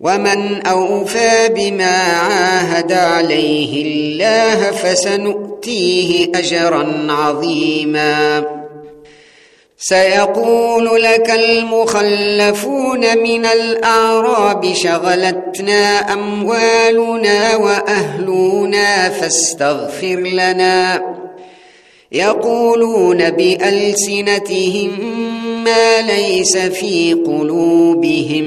ومن اوفى بما عاهد عليه الله فسنؤتيه اجرا عظيما. سيقول لك المخلفون من الاعراب شغلتنا اموالنا واهلنا فاستغفر لنا. يقولون بالسنتهم ما ليس في قلوبهم.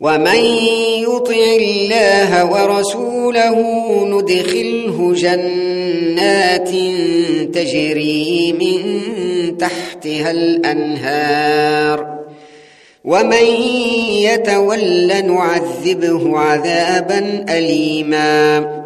ومن يطع الله ورسوله ندخله جنات تجري من تحتها الأنهار ومن يتول نعذبه عذابا أليما